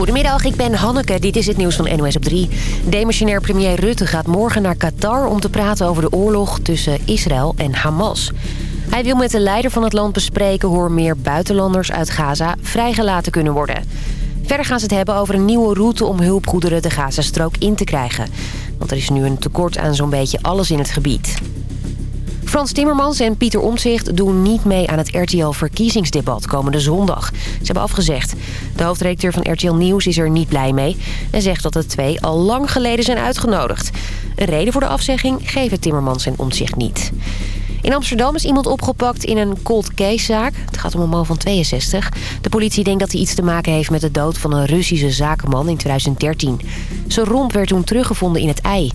Goedemiddag, ik ben Hanneke. Dit is het nieuws van NOS op 3. Demissionair premier Rutte gaat morgen naar Qatar om te praten over de oorlog tussen Israël en Hamas. Hij wil met de leider van het land bespreken hoe er meer buitenlanders uit Gaza vrijgelaten kunnen worden. Verder gaan ze het hebben over een nieuwe route om hulpgoederen de Gazastrook in te krijgen. Want er is nu een tekort aan zo'n beetje alles in het gebied. Frans Timmermans en Pieter Omtzigt doen niet mee aan het RTL-verkiezingsdebat komende zondag. Ze hebben afgezegd. De hoofdredacteur van RTL Nieuws is er niet blij mee... en zegt dat de twee al lang geleden zijn uitgenodigd. Een reden voor de afzegging geven Timmermans en Omtzigt niet. In Amsterdam is iemand opgepakt in een cold case-zaak. Het gaat om een man van 62. De politie denkt dat hij iets te maken heeft met de dood van een Russische zakenman in 2013. Zijn romp werd toen teruggevonden in het ei.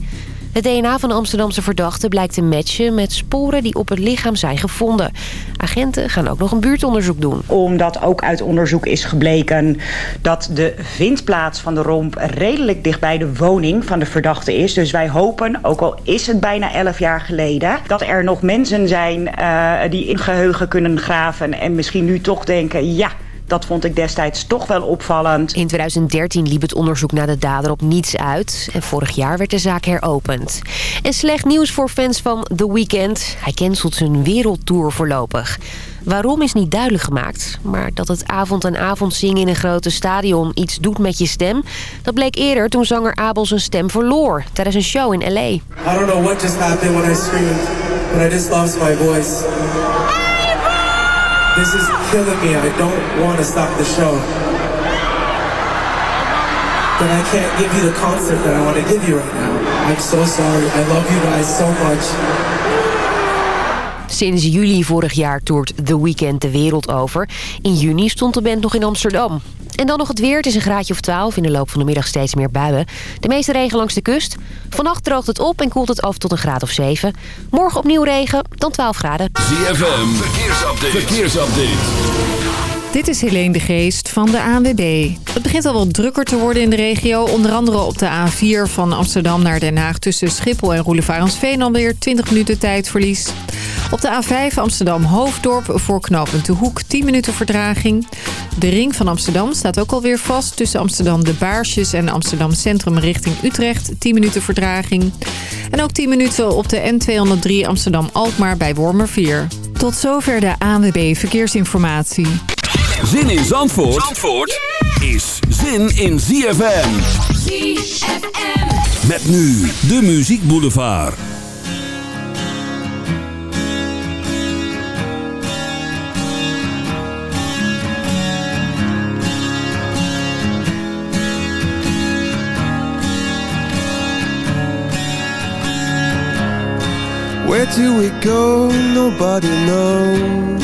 Het DNA van de Amsterdamse verdachte blijkt te matchen met sporen die op het lichaam zijn gevonden. Agenten gaan ook nog een buurtonderzoek doen. Omdat ook uit onderzoek is gebleken dat de vindplaats van de romp redelijk dichtbij de woning van de verdachte is. Dus wij hopen, ook al is het bijna 11 jaar geleden, dat er nog mensen zijn eh, die in geheugen kunnen graven en misschien nu toch denken, ja, dat vond ik destijds toch wel opvallend. In 2013 liep het onderzoek naar de dader op niets uit. En vorig jaar werd de zaak heropend. En slecht nieuws voor fans van The Weeknd. Hij cancelt zijn wereldtour voorlopig. Waarom is niet duidelijk gemaakt. Maar dat het avond aan avond zingen in een grote stadion iets doet met je stem... dat bleek eerder toen zanger Abel zijn stem verloor tijdens een show in L.A. I don't know what just happened when I screamed, but I just lost my voice. This is killing me. I don't want to stop the show. But I can't give you the concert that I want to give you right now. I'm so sorry. I love you guys so much. Sinds juli vorig jaar toert The Weeknd de wereld over. In juni stond de band nog in Amsterdam. En dan nog het weer. Het is een graadje of 12. In de loop van de middag steeds meer buien. De meeste regen langs de kust. Vannacht droogt het op en koelt het af tot een graad of 7. Morgen opnieuw regen, dan 12 graden. ZFM, verkeersupdate. verkeersupdate. Dit is Helene de Geest van de ANWB. Het begint al wat drukker te worden in de regio. Onder andere op de A4 van Amsterdam naar Den Haag... tussen Schiphol en Roelevarensveen alweer 20 minuten tijdverlies. Op de A5 Amsterdam-Hoofddorp voor knooppunt De Hoek 10 minuten verdraging. De ring van Amsterdam staat ook alweer vast... tussen Amsterdam-De Baarsjes en Amsterdam Centrum richting Utrecht. 10 minuten verdraging. En ook 10 minuten op de N203 Amsterdam-Alkmaar bij Wormer 4. Tot zover de ANWB Verkeersinformatie. Zin in Zandvoort, Zandvoort yeah! is zin in ZFM. ZFM. Met nu de Muziek Boulevard. Where do we go? Nobody knows.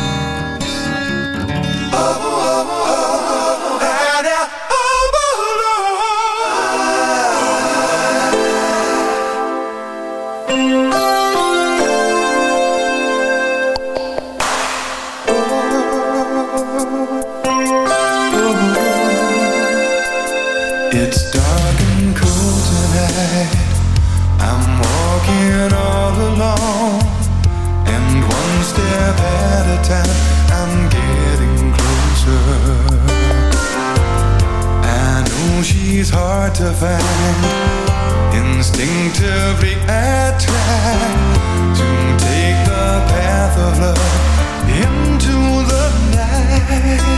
elephant Instinctively attract To take the path of love Into the night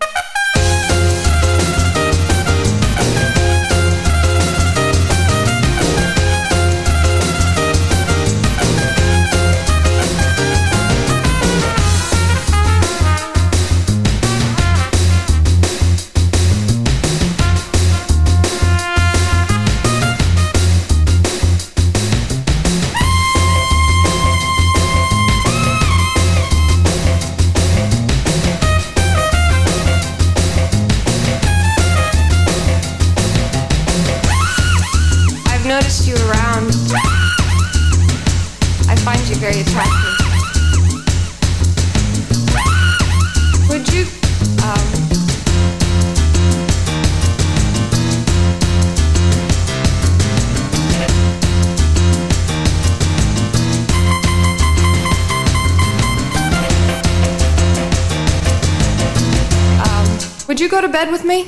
go to bed with me?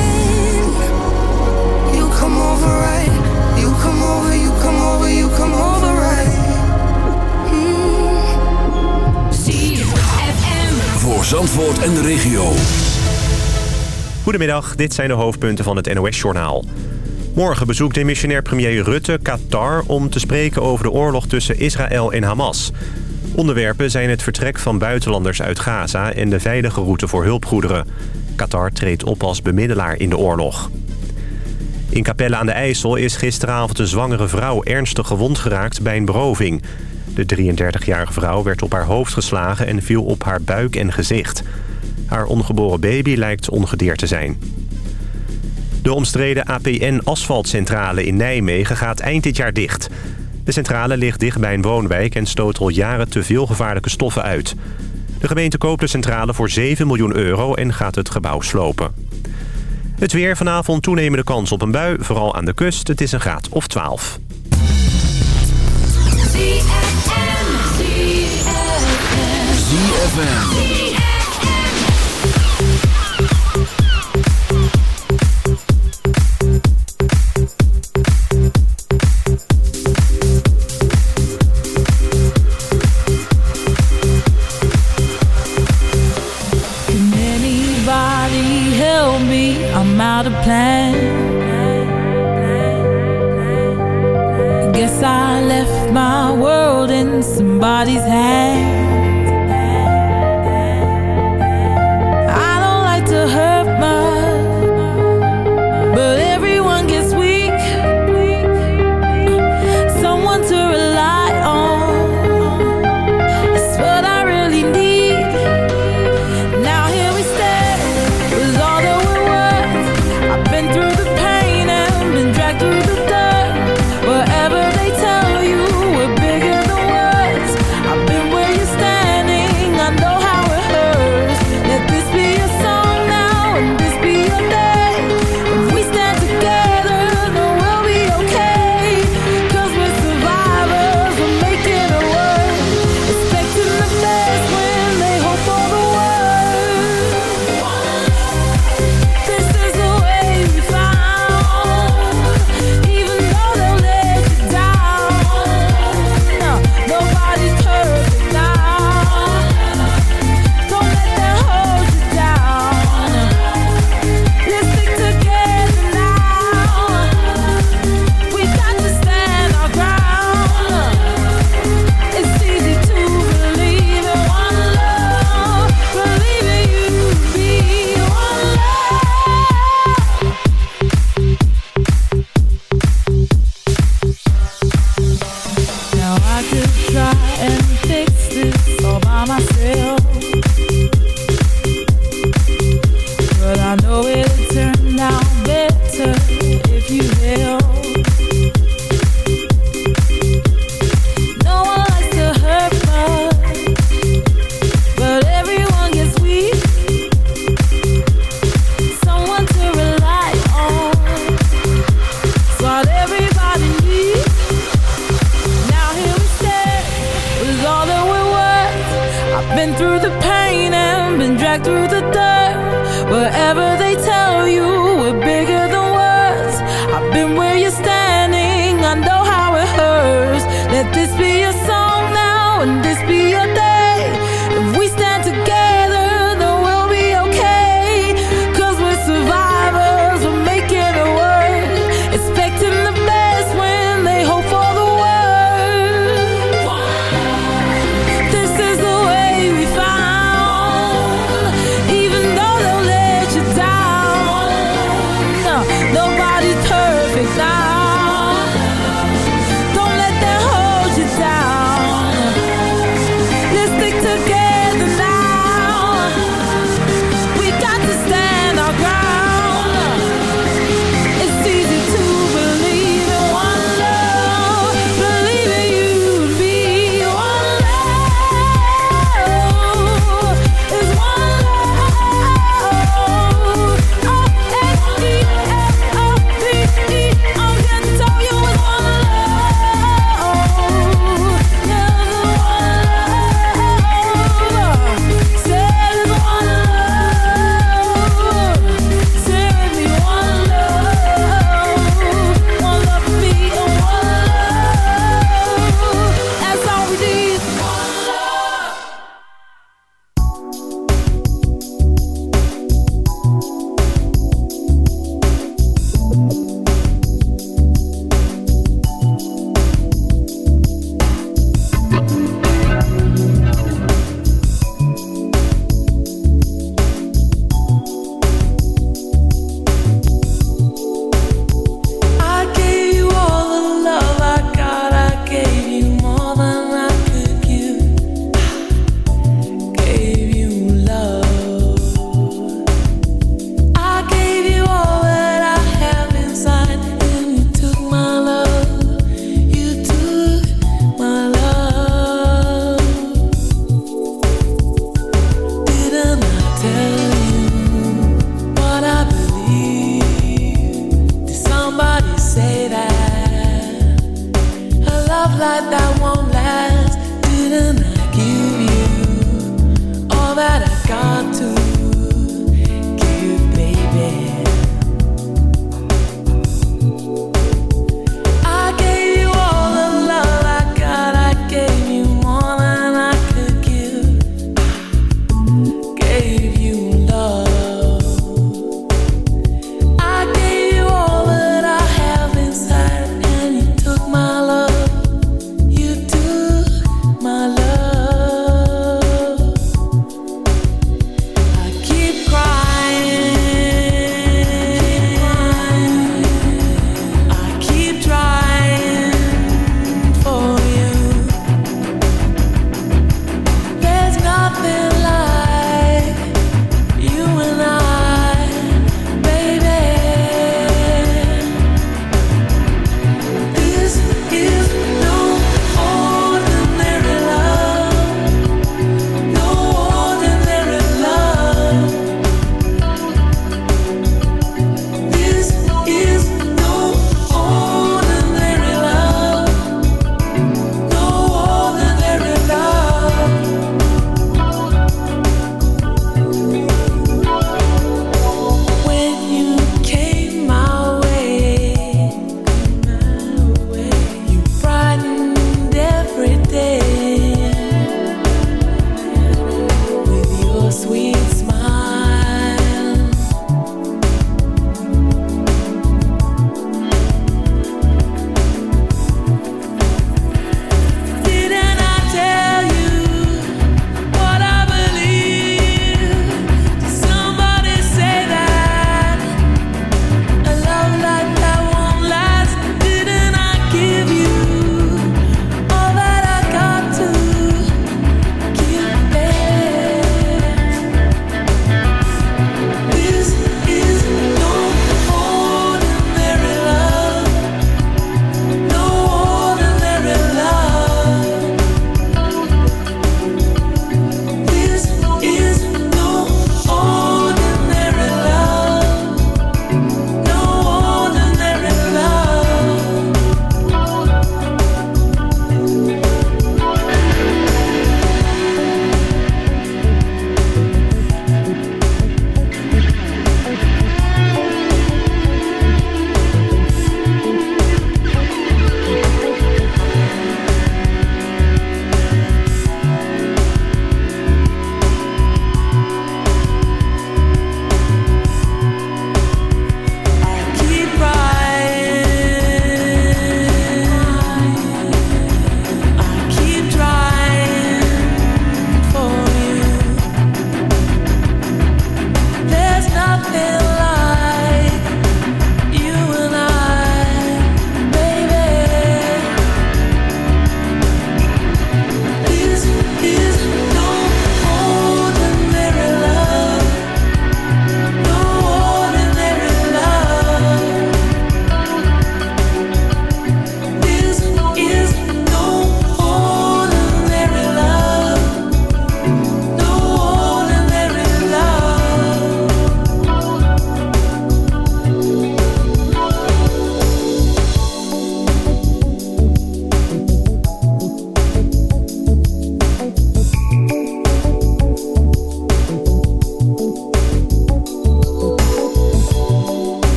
en de regio. Goedemiddag, dit zijn de hoofdpunten van het NOS-journaal. Morgen bezoekt de missionair premier Rutte Qatar om te spreken over de oorlog tussen Israël en Hamas. Onderwerpen zijn het vertrek van buitenlanders uit Gaza en de veilige route voor hulpgoederen. Qatar treedt op als bemiddelaar in de oorlog. In Capelle aan de IJssel is gisteravond een zwangere vrouw ernstig gewond geraakt bij een beroving. De 33-jarige vrouw werd op haar hoofd geslagen en viel op haar buik en gezicht. Haar ongeboren baby lijkt ongedeerd te zijn. De omstreden APN asfaltcentrale in Nijmegen gaat eind dit jaar dicht. De centrale ligt dicht bij een woonwijk en stoot al jaren te veel gevaarlijke stoffen uit. De gemeente koopt de centrale voor 7 miljoen euro en gaat het gebouw slopen. Het weer vanavond toenemende kans op een bui, vooral aan de kust. Het is een graad of 12. ZFM. ZFM. ZFM. somebody's hand.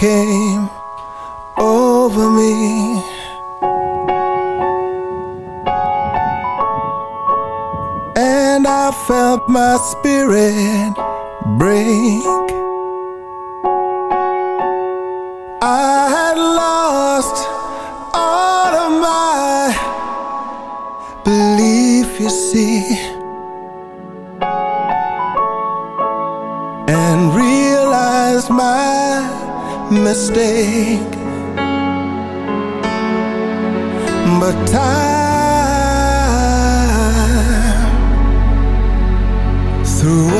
came over me. And I felt my spirit. through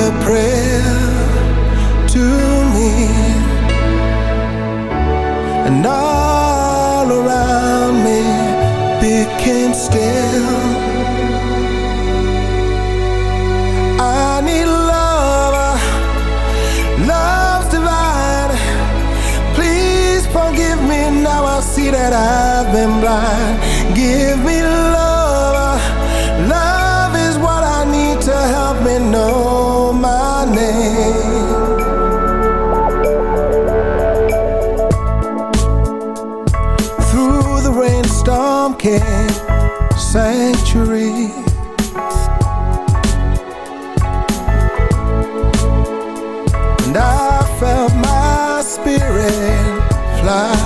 century. And I felt my spirit fly.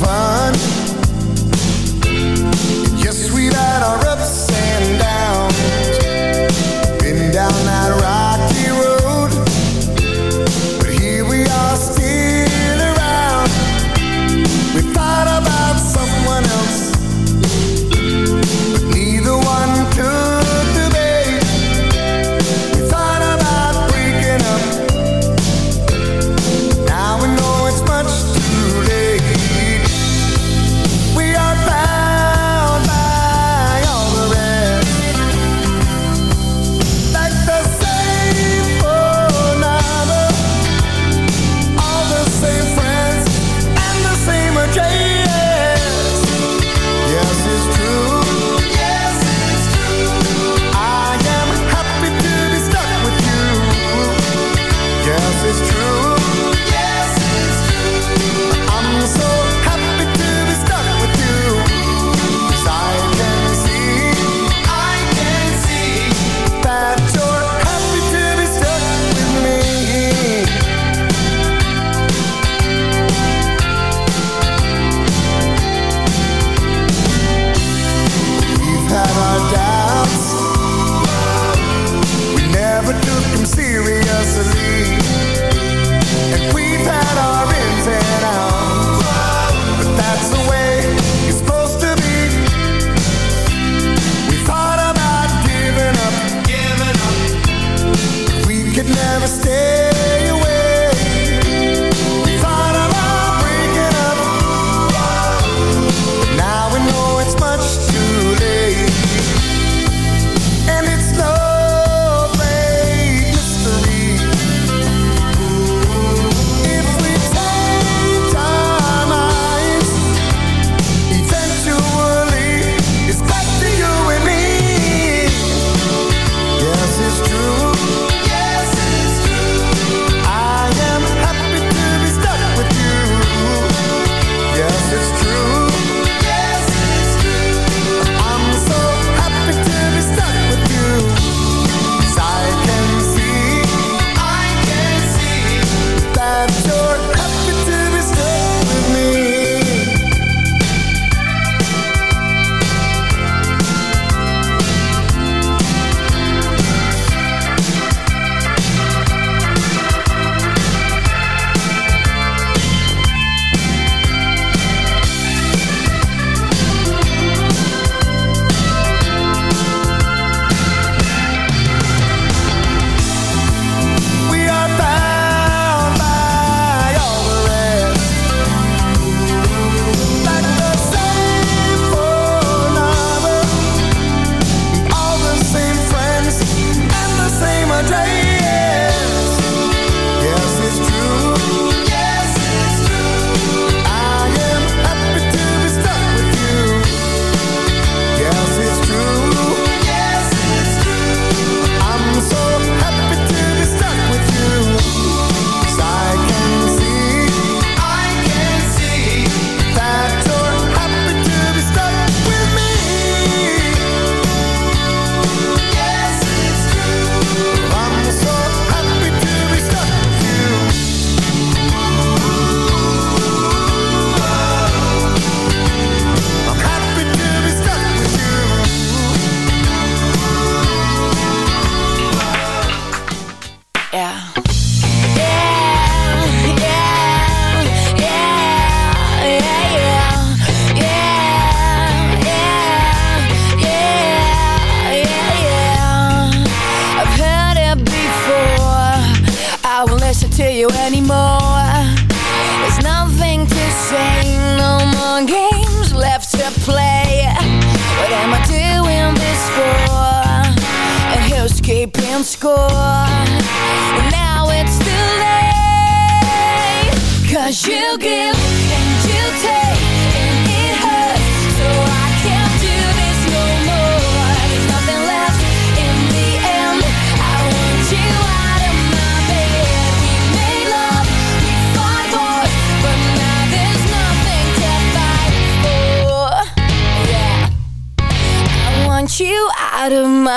fine.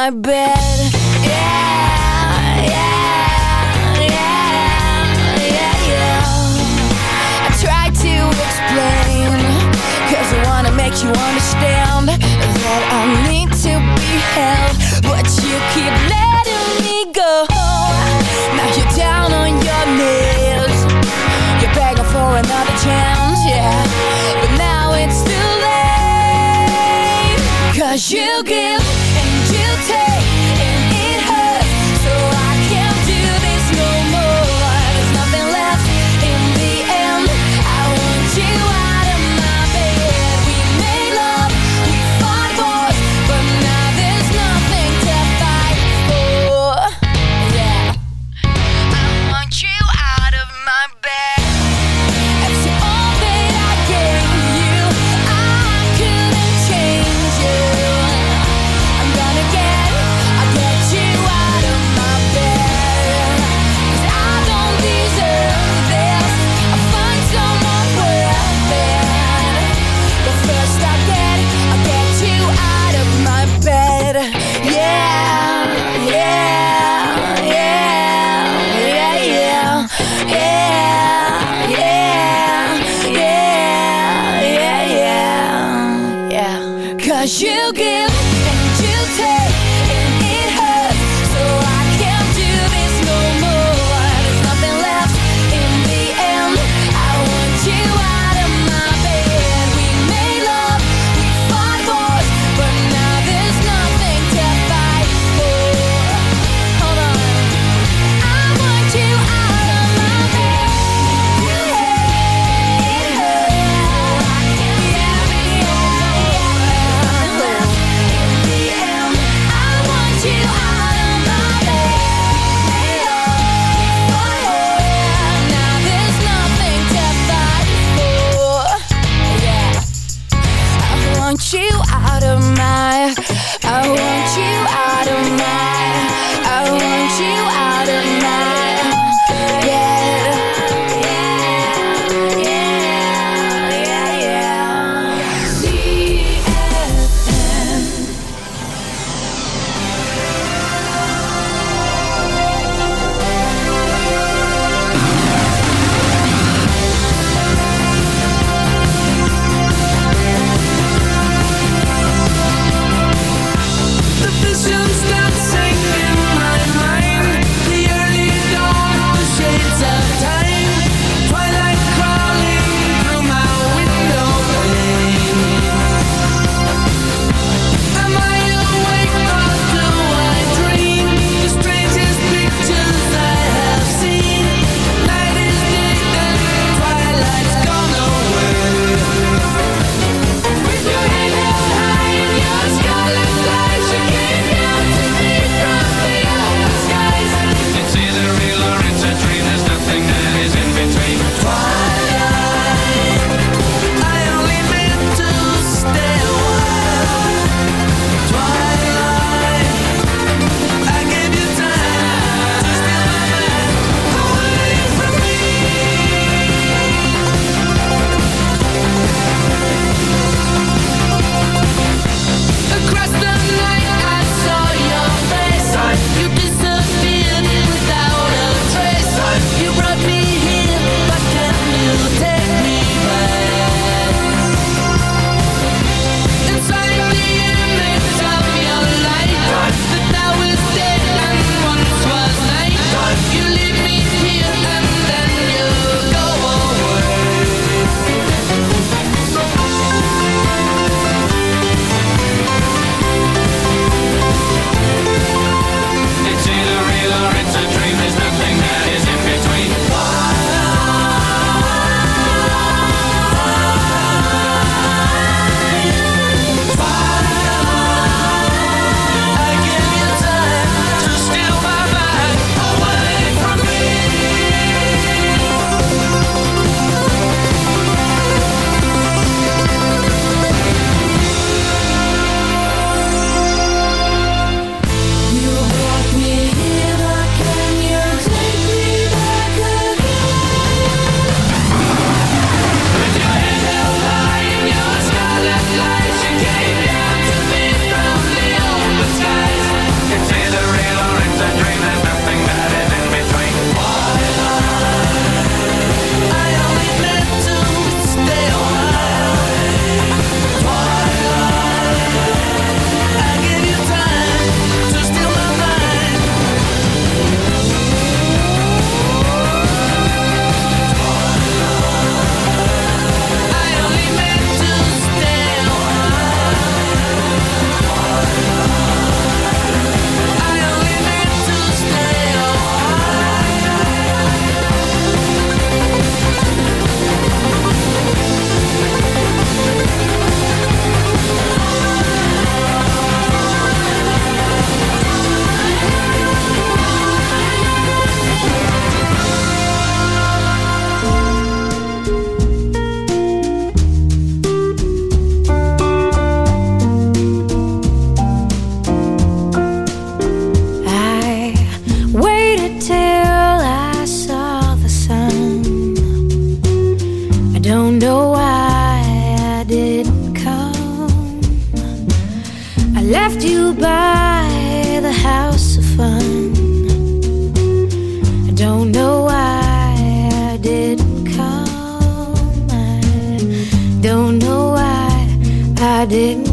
my bed. don't know why I didn't